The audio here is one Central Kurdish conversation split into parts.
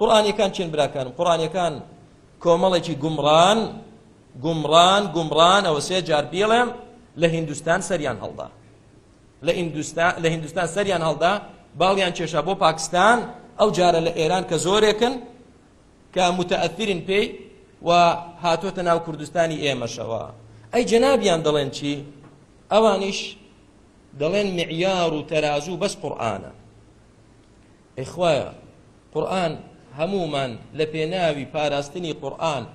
قورآانیەکان چین براکانم قورآانیەکان کۆمەڵێکی گومڕان گومڕان گومڕان ئەوە سێ جار بیڵێم لە هندستان سەریان هەڵدا لە هندستان سەریان هەڵدا باڵیان کێشا بۆ پاکستان ئەو جارە لە ئێران کە زۆرێکن کە متەئثرین پێی و هاتوۆتە ناو کوردستانی ئێمەشەوە ئەی جەنابیان دەڵێن چی ئەوانیش دەڵێن معیار و تەرازوو بەس قورآانە ئەیخوایە قورآن هەمومان لە پێناوی پاراستنی قورآن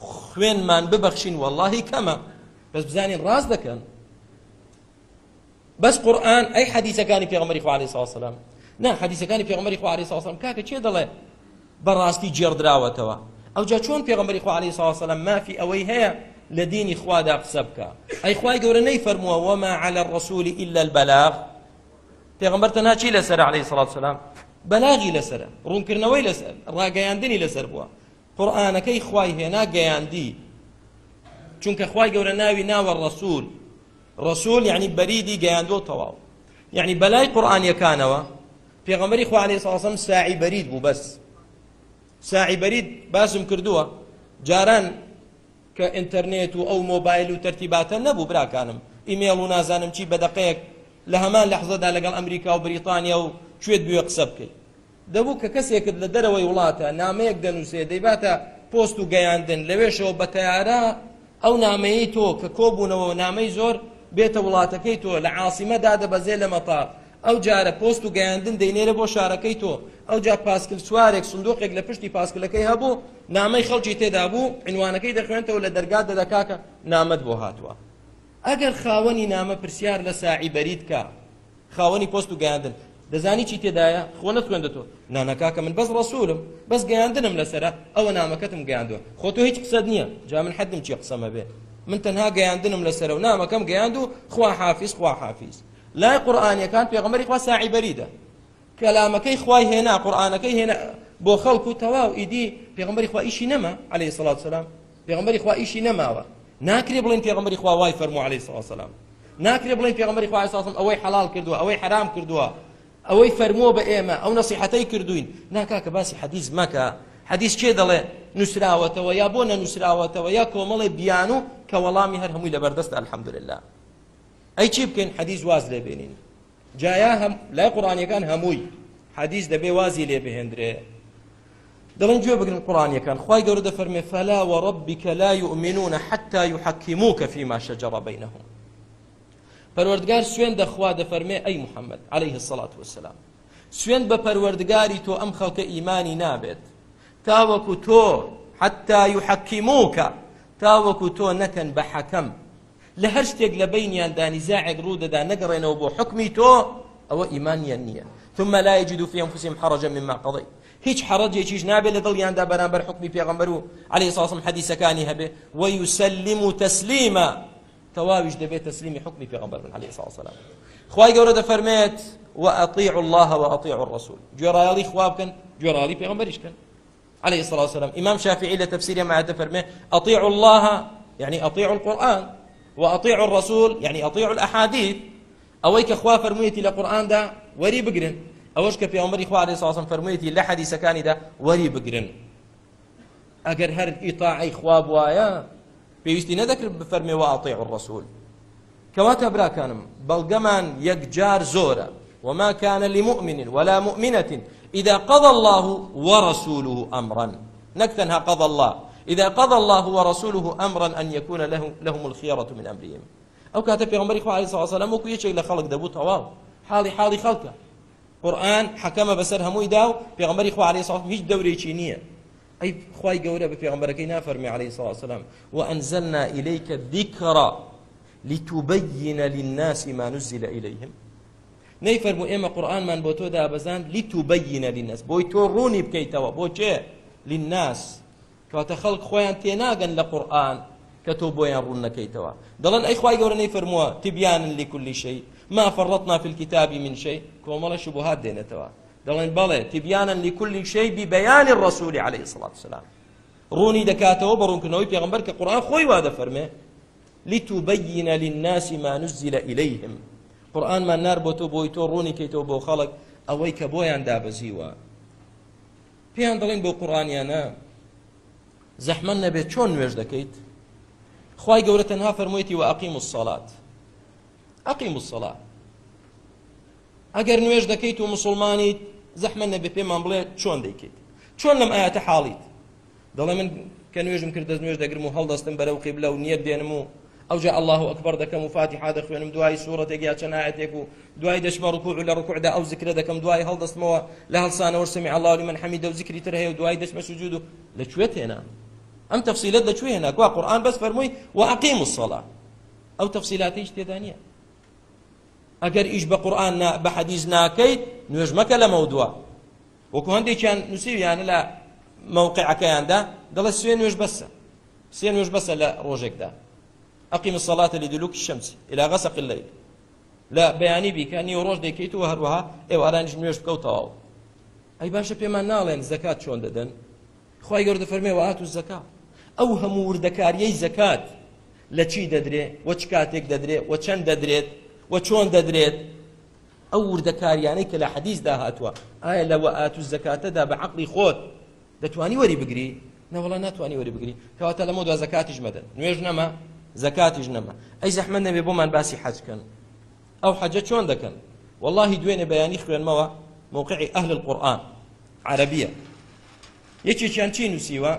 خوێنمان ببەخشین واللهی کەمە بەس بزانین ڕاست دەکەن بەس قورآن ئەی حەدیسەکانی پێغمەری خوارێ ساسەلام نا حەدیسەکانی پێغمەری خوارێ ساسەم کاکە چێ دەڵێ بەڕاستی جێردراوەتەوە ئەوجا چۆن پێغمەری خوارێ ساسەلام مافی ئەوەی هەیە لە دینی خوادا قسە بکە ئەی خوای گەورە نەیفەرمووە وەما على الرسول إلا البلاغ پێغمبەر تەنها چی لەسەر عليه الصلاة والسلام بەلاغی لەسەر ڕوونکردنەوەی لەسەر ڕاگەیاندنی لەسەر بووە قورآانەکەی خوای هێنا گەیاندی چونکە خوای گەورە ناوی ناوە ڕسوول ڕسوول یعنی بەریدی گەیاندۆ تەواو یعنی بەلای قورآانیەکانەوە پێغەمەری خوا عليه ساسم ساعی بەرید بوو بەس ساعی بەرید باسم کردووە جاران کە ئینتەرنێت و ئەو مۆبایل و تەرتیباتە نەبوو براکانم ئیمێڵ و نازانم چی بەدەقەیەک لە هەمان لەحزەدا لەگەڵ ئەمریکا و بریتانیا و کوێت بێ قسە بکەیت دەبوو کە کەسێکت لە دەرەوەی وڵاتە نامەیەک دەنووسێ دەیباتە پۆست و گەیاندن لەوێشەوە بە تەیارە ئەو نامەیە تۆ کە کۆبوونەوە نامەی زۆر بێتە وڵاتەکەی تۆ لە عاسیمەدا دەبەزێ لە مەتار ئەو جارە پۆست و گەیاندن دەینێرە بۆ شارەکەی تۆ ئەو جا پاسکل سوارێک سندوقێک لە پشتی پاسکلەکەی هەبوو نامەی خەڵکی تێدا بوو عنوانەکەی دەخوێنتەوە لە دەرگا دەدەکاکە نامەت بۆ هاتووە ئەگەر خاوەنی نامە پرسیار لە ساعیبەریت کە خاوەنی پۆست و گەاندن دەزانی چی تێدایە خۆ نەتوێندەوە نانەکاکە من بەس ڕسوولم بەس گەیاندنم لەسرە ئەوە نامەکەتم گەیاندووە خۆ تۆ هیچ قسەد نییە جا من حەدم چی قسەمە بێ من تەنها گەیاندنم لەسرە و نامەکەم گەیاند و خوا حافیز خوا حافیز لای قورآانیەکان پێغمەری خوا ساعیبەریدا کەلامەکەی خوای هێنا قورآانەکەی هێنا بۆ خەڵکو و تەواو ئیدی پێغمبەری خوا ئیشی نەما عليه سلاات سلام پێغمبەری خوا ئیشی نەماوە ناکرێ بڵین پێغمبەری خوا وای فەرمو عليه سلام ناکرێ بڵین پێغمبەری خوا ئەساسم ئەوەی حلال کردووە ئەوەی حرام کردووە ئەوەی فەرمووە بە ئێمە ئەو نسیحەتەی کردوین ناکا کە باسی حەدیز مەکە حەدیز کێ دەڵێ نووسراوەتەوە یا بۆ نەنووسراوەتەوە یا کۆمەڵی بیان و کە وەڵامی هەر هەمووی لەبەردەست ئەلحەمدللا ئەی چی بکەین حەدیز واز لێبێنین جایا هەم لای قڕانیەکان هەمووی حەدیز دەبێ وازی لێ بهێندرێ دەڵن گوێ بگرن قڕانیەکان خی گەورە دەفەرمێ فەلا وەڕبیکە لا یؤمنونە حتا یحەکیموکە فیما شەجەڕە بینەهم پەروەردگار سوێن دەخوا دەفەرمێ ئەی محەممەد عليه هەسەڵات وسلام سوێن بە پەروەردگاری تۆ ئەم خەڵکە ئیمانی نابێت تاوەکو تۆ حتا یحەکیموکە تاوەکو تۆ نەکەن بە حەکەم لە هەر شتێک لە بینیان دانیزاعێک ڕوودەدا نەگەڕێنەوە بۆ حکمی تۆ ئەوە ئیمانیان نییە ثم لا يجدوا في انفسهم حرجا مما قضيت هیچ حرجێکیش نابێت لە دڵیاندا بەرامبەر حکمی پێغەمبەر و عليه ساسم حەدیسەکانی هەبێ ويسلم تسليما تەواویش دەبێت تەسلیمی حکمی پێغەمبەرن عەلەیهی سڵ سەلام خوای گەورە دەفەرمێت وأطيعوا الله وأطيعوا الرسول جرالي خوابكن جرالي بيغمبرشكن عليه الصلاة والسلام إمام شافعي لتفسير مع تفرمه أطيعوا الله يعني أطيعوا القرآن وأطيعوا الرسول يعني أطيعوا الأحاديث أويك أخوا فرميتي لقرآن دا وري بقرن أوش كفي عمري إخوة عليه الصلاة والسلام فرميتي لحديث كان دا وري بقرن أجر هر إطاعي خواب وايا پێویستی نەدەکرد بفەرمێەوە ئاڵتەی ڕسول کەواتە براکانم بەڵگەمان یەکجار زۆرە وما كان لمؤمن ولا مؤمنة إذا قضى الله ورسوله أمرا نكتنها قضى الله إذا قضى الله ورسوله أمرا أن يكون له لهم الخيرة من أمرهم أو كاتب يغمر إخوة عليه الصلاة والسلام وكو يشيك لخلق دبو تواو حالي حالي خلقه قرآن حكم بسر همو يداو بيغمر إخوة عليه الصلاة والسلام هيش دوري چينية ئەی خی گەورە بە پێغمبەرەکەی نافەرمی عليه سڵ سلام و ئەنزلنا ئیلەیکە دیکڕ لتوبەینە للناسی مانوزی لە ئیلەیهم نەیفەرمو ئێمە قورآنمان بۆ تۆ دابەزان لتوبەینە للناس بۆی تۆ ڕوونی بکەیتەوە بۆچێ للناس کاتە خەڵک خۆیان تێناگەن لە قورآن کە تۆ بۆیان ڕوون نەکەیتەوە دەڵەن ئەی خی گەورە نەیفەرمووە تبیان لكل شيء ما فرطنا في الكتاب من شيء کۆمەڵە شبهات دێنێتەوە دەڵێن بەڵێ تیبیانن لیکلی شەی بیبیانی ڕسووری عليه سڵات سلام ڕوونی دەکاتەوە بە ڕوونکردنەوەی پێغمبەر کە قورآان خۆی وا دەفەرمێ لتوبەینە للناسی مانوزی لە ئیلەیهم قورآانمان نار بۆ تۆ بۆی تۆ ڕوونی کەیتەوە بۆ خەڵک ئەوەی کە بۆیان دابەزیوە پێیان دەڵێن بۆ قڕانیانە زەحمە نەبێت چۆن نوێژ دەکەیت خی گەورە تەنها فەرمویتی و عقیم و سەڵات عقیم و سەڵات ئەگەر نوێژ دەکەیت و مسلمانیت زەحمە نەبێ پێمان بڵێ چۆن دەیکەیت چۆن لەم ئاەتە حاڵیت دەڵێ من کە نوێژم کرد نوێژ دەگرم و هەڵدەستم بەرەو قیبلە و نیەت دێنم و ئەوجا الله ئەکبەر دەکەم و فاتیحا دەخوێنم دوای سوورەتێک یا چەند ئاەتێک و دوای دەشمە ڕکوع لە ڕکوعدا ئەو ذکرە دەکەم دوای هەڵدەستمەوە لە هەڵسانەوە سمی الله لمن حەمیدە و ذکری تر هەیە و دوای دەشمە سجود و لەکوێ تێنا ئەم تەفسیلەت لەکوێ هێنا کوا قورآن بەس فەرمووی و ئەقیم الصلاة ئەو تەفسیلاتەی شتێدا نییە ئەگەر ئیش بە قورآن بە حەدیز ناکەیت نوێژ مەکە لە مەودووە وەکو هەندێکیان نووسویانە لە مەوقعەکەیاندا دەڵە سوێ نوێژ بەسە سێ نوێژ بەسە لە ڕۆژێکدا ئەقیم سەڵاتە لە دلوک شەمسی إلى غەسق الليل لە بەیانی بیکانی و ڕۆژ دەکەیت و هەروەها ئێوارانش نوێژ بکەوتەواو ئەی باشە پێمان ناڵێن زەکات چۆن دەدەن خی گەوردە فەرمێەوە هات و زەکات ئەو هەموو وردەکاریەی زەکات لە چی دەدرێ وە چ کاتێک دەدرێ وە چەند دەدرێت و چۆن دەدرێت ئەو وردەکاریانەی کە لە حەدیزدا هاتووە ئایا لەوە ئاتو زەکاتەدا بە عقلی خۆت دەتوانی وەری بگری نەوەڵا ناتوانانی وەری بگری کەواتە لەمە دو زەکاتیش مەدەن نوێژ نەما زەکاتیش نەما ئەی زەحمە نەبێ بۆمان باسی حەجکەن ئەو حەجە چۆن دەکەن واللهی دوێنێ بەیانی خوێنمەوە مووقعی ئەهل القورآن عربیە یەکێکیان چی نووسیوە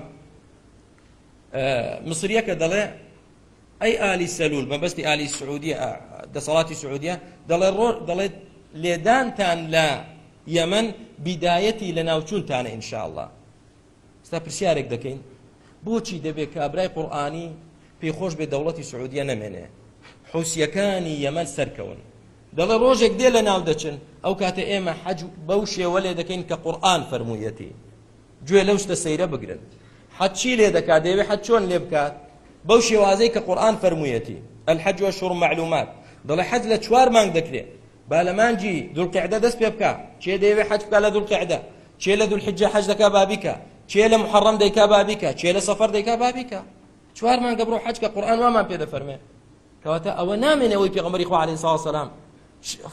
مصریەکە دەڵێ ئەی ئالی سەلول مەبەستی ئالی سعودیە دەسەڵاتی سعودیە دەڵێ دەڵێت لێدانتان لە یەمن بیدایەتی لە ناوچوونتانە ئینشاءله ستا پرسیارێک دەکەین بۆچی دەبێت کابرای قورآانی پێخۆش بێ دەوڵەتی سعودیە نەمێنێ حوسیەکانی یەمەن سەرکەون دەڵێ ڕۆژێک دێ لە ناو دەچن ئەو کاتە ئێمە حەج بەو شێوە لێ دەکەین کە قورآان فەرموویەتی گوێ لەو شتە سەیرە بگرن حەچی لێ دەکات دەوێت حەچۆن لێ بکات بەو شێوازەی کە قورآن فەرموویەتی الحەج وەشڕ معلومات دەڵێ حەج لە چوار مانگ دەکرێت با لە مانجی دوڵقعدە دەست پێ بکە چێ دەیەوێ حەج بکە لە دوڵقعدە چێ لە دوولحجە حەج دەکا بابیکە چێ لە محەڕەم دەیکا بابیکە چێ لە سەفەر دەیکا بابیکە چوار مانگە بڕۆ حەج کە قورآن وامان پێ دەفەرمێ کەواتە ئەوە نامێنەوەی پێغەمبەری خوا عەلەیهی ساڵ سەلام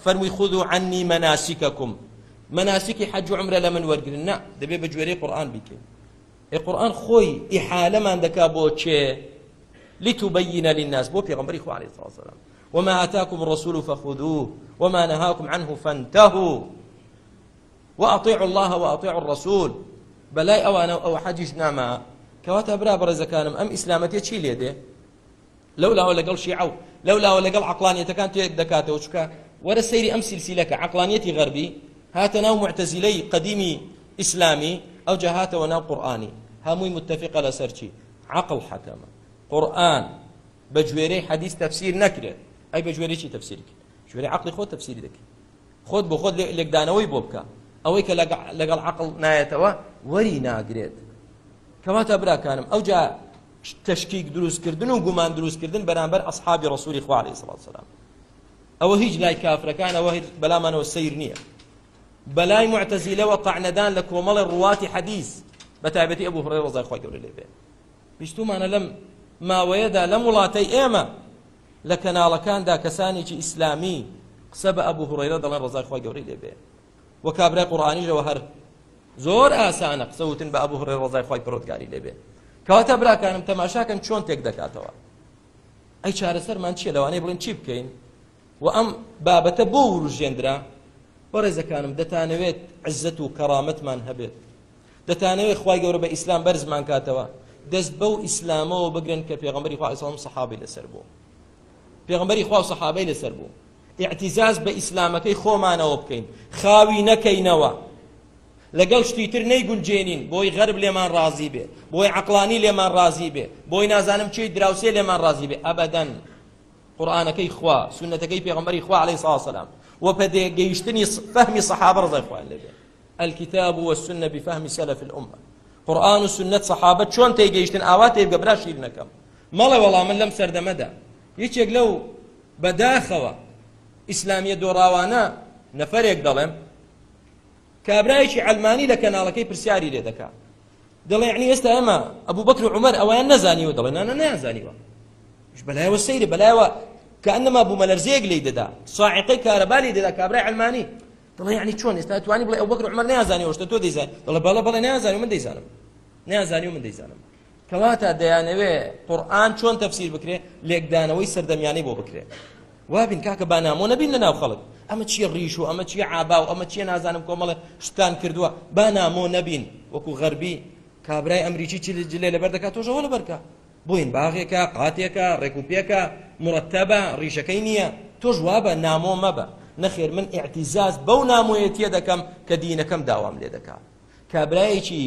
فەرمووی خودو عنی مناسیکەکم مناسیکی حەج و عمرە لە من وەرگرن نا دەبێ بە جوێرەی قورآن بیکەین ئێ قورآن خۆی ئیحالەمان دەکا بۆ چێ لتبين للناس بو پیغمبري خو عليه الصلاه والسلام وما اتاكم الرسول فخذوه وما نهاكم عنه فانتهوا واطيعوا الله واطيعوا الرسول بلاي اوان او حجج نما كواتا برا برز كانم ام اسلامتي چي ليده لولا ولا قال شيعو لولا ولا قال عقلانيه كانت يك دكاته وشكا ولا سيري ام سلسله عقلانيتي غربي هاتنا معتزلي قديمي اسلامي او جهاته ونا قراني هامي متفقه لسرشي عقل حكمه قورآن بە جوێرەی حەدیث تەفسیر نەکرێت ئەی بە جوێرەی تەفسیر کرد جوێرەی عقلی خۆت تەفسیری دەکەی خۆت بۆ خۆت لێکدانەوەی بۆ بکە ئەوەی کە لەگەڵ عقل نایەتەوە وەری ناگرێت کەواتە براکانم ئەوجا تشکیک دروستکردن و گومان دروستکردن بەرامبەر ئەصحابی ڕسووری خوارێ سڵسلام ئەوە هیچ لای کافرەکان ئەوە بەلامانەوە سیر نییە بەلای معتەزیلەوە قعنەدان لە کۆمەڵی ڕواتی حەدیث بە تایبەتی ئەبوو هڕێ ڕزای خۆی گەورە لێ بێ بیستومانە لەم ماوەیەدا لەم وڵاتەی ئێمە لە کەناڵەکاندا کەسانێکی ئیسلامی قسە بە ئەبوو هوڕێرە دەڵێن ڕزای خۆی گەوری لێبێ وە کابرای قوڕانیشەوە هەر زۆر ئاسانە قسەوتن بە ئەبوو هوڕێ ڕزای خۆی پرۆتگاری لێبێ کەواتە براکانم تەماشاکەم چۆن تێک دەکاتەوە ئەی چارەسەرمان چیە لەوانەیە بڵێن چی بکەین و ئەم بابەتە بۆ وروژێنرا بەڕێزەکانم دەتانەوێت عزت و کەرامەتمان هەبێت دەتانەوێت خی گەورە بە ئیسلام بەرزمان کاتەوە دەست بەو ئیسلامەوە بگرن کە پێغمبەری خوا ئیسلام سەحابی لەسەر بوو پێغمبەری خوا سەحابەی لەسەر بوو ئیعتیزاز بە ئیسلامەکەی خۆمانەوە بکەین خاوی نەکەینەوە لەگەڵ شتی تر نەیگونجێنین بۆی غەرب لێمان ڕازی بێ بۆی عقلانی لێمان ڕازی بێ بۆی نازانم چی دراوسێ لێمان ڕازی بێ ئەبەدەن قورآانەکەی خوا سنەتەکەی پێغمبەری خوا عليه ساسەلام وە پەدێ گەیشتنی فەهمی سەحابە ڕزای خوان لەبێ الكتاب والسنة بفهم سلف الأمة قورآن و سنت سەحابە چۆن تێگەیشتن ئاوا تێبگەبرا شیر نەکەم مەڵێ وەڵام من لەم سەردەمەدا یەکێک لەو بەداخەوە ئیسلامیە دۆڕاوانە نەفرێک دەڵێم کابرایکی ئەلمانی لە کەناڵەکەی پرسیاری لێ دەکا دەڵێ عنی ئێستا ئەمە ئەبوو بەکر و عمەر ئەویان نەزانیوە دەڵێ نانە نازانیوە بەلایەوە سەیری بەلایەوە کە ئەنما بوو مەلەرزەیەک لی دەدا ساعقەی کارەبا لی دەدا کابرای ئەلمانی دڵی یعنی چۆن ئێستا توانی بڵێ ئەو بەکر عمر نازانیەوە شتە تۆ دەیزان دڵە بەڵە بەڵێ نازانی من دەیزانم نازانی و من دەیزانم کەواتە دەیانەوێ قورآن چۆن تەفسیر بکرێ لێکدانەوەی سەردەمیانەی بۆ بکرێ وابین کاکە بانامۆ نەبین لە ناو خەڵک ئەمە چی ڕیش و ئەمە چی عابا و ئەمە چیە نازانم کۆمەڵە شتان کردووە بانامۆ نەبین وەکو غەربی کابرای ئەمریکی چی جلێ لەبەر دەکات تۆژەوە لەبەرکە بۆین باغێکە قاتێکە ڕێکوپێکە مرتبە ڕیشەکەی نییە تۆ ژوابە نامۆ مەبە نەخێر من ئاعتیزاز بەو نامۆیەتیە دەکەم کە دینەکەم داوام لێ دەکات کابرایەکی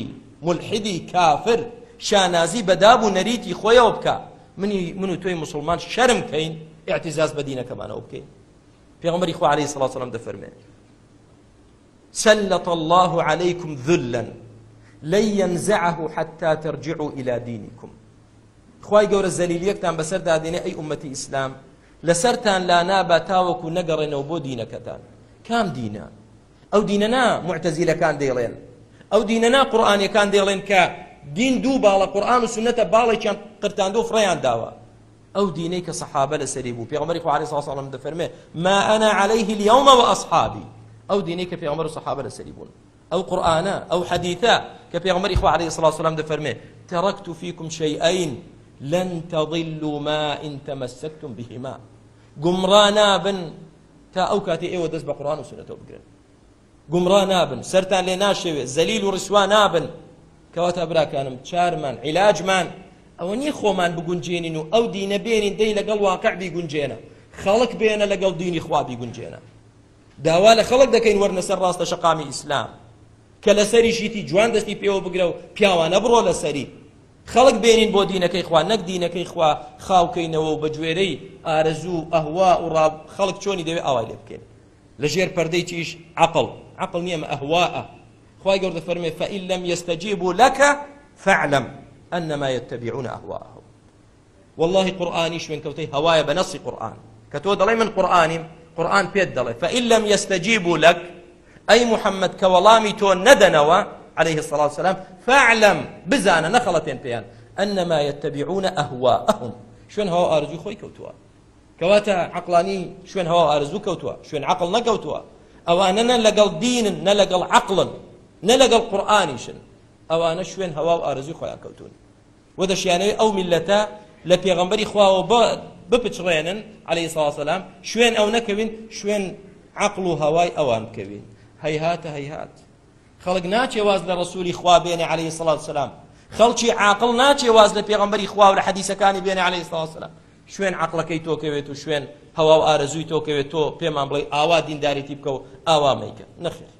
ملحدی کافر شانازی بەداب و نەریتی خۆیەوە بکە منی من و تۆی مسلمان شەرم کەین ئاعتیزاز بە دینەکەمانەوە بکەین پێغمبەری خو عليه الصلاة والسلام دەفەرمێ سلط الله عليكم ذلا لن ينزعه حتى ترجعوا إلى دينكم خوای گەورە زەلیلیەکتان بەسەر دادێنێ ئەی ئومەتی ئیسلام لەسەرتان لا نابا تاوەکو نەگەڕێنەوە بۆ دینەکەتان کام دینە ئەو دینەنا معتەزیلەکان دەیڵێن ئەو دینەنا قورآانیەکان دەیڵێن کە دین دوو باڵە قورآن و سنەتە باڵێکیان قرتاندۆ فڕیان داوە ئەو دینەی کە سەحابە لەسەری بوو پێغمەری خوارێ ساڵم دەفەرمێ ما ئەنا عليه اليومەوە ئەسحابی ئەو دینەی کە پێغمەر و سەحابە لەسەری بوون ئەو قورآانە ئەو حەدیتە کە پێغمەری خوارێ سڵ سلام دەفەرمێ تەڕەکت و فیکم شەیئین لن تضلوا ما إن تمسكتم بهما گمڕا نابن تا ئەو کاتی ئێوە دەست بە قڕان و سنەتەوە بگرن گمڕا نابن سەران لێ ناشێوێت زەلیل و ڕسوا نابن کەواتە براکانم چارمان عیلاجمان ئەوە نیە خۆمان بگونجێنین و ئەو دینە بێنین دەی لەگەڵ واقعبی گونجێنە خەڵک بێنە لەگەڵ دینی خوابی گونجێنە داوا لە خەڵک دەکەین وەرنەسەر ڕاستە شقامی ئیسلام کە لەسەری شیتی جوان دەستی پێوە بگرە و پیاوانە بڕۆ لەسەری خەڵک بێنین بۆ دینەکەی خوا نەک دینەکەی خوا خاوکەینەوە و بە جوێرەی ئارزوو ئەهوا و خەڵک چۆنی دەوێت ئاوای لێ بکەین لەژێر پەردەی تیش عقل عقل نییە ئەهواە خی گەوردە فەرمێ فەئیل لەم یستەجیبوو لەکە فعلم ئەنما يتبعون أهواءهم والله قورآانیش من کەوتەی هەوایە بە نەسی قورآن کە تۆ دەڵێ من قورآانیم قورآن پێت دەڵێ فەئیل لەم یستەجیبوو لەک ئەی محەممەد کە وەڵامی تۆ نەدەنەوە عليه الصلاة والسلام فاعلم بزانا نخلة بين بيان أنما يتبعون أهواءهم شوين هوا أرزو خوي كوتوا كواتا عقلاني شوين هوا أرزو كوتوا شوين عقل نكوتوا أواننا لقل دين نلقل عقل نلقل قرآنيشن أوانا شوين هوا أرزو خوي كوتون ودشياني أو ملتا لبيغمبري خواه بپچڕێنن عليه ساسەسلام شوێن ئەو نەکەوین شوێن عقل و هەوای ئەوان بکەوین هەیهاتە هەیهات خەڵک ناچێ واز لە ڕسووری خوا بێنێ عليه سڵات سلام خەڵکی عاقل ناچێ واز لە پێغمبەری خوا و لە حەدیسەکانی بێنێ عليه سڵات سلام شوێن عقلەکەی تۆکەوێت و شوێن هەوا و ئارەزووی تۆکەوێت تۆ پێمان بڵێ ئاوا دینداریتی بکە و ئاوا مەیکە نەخێر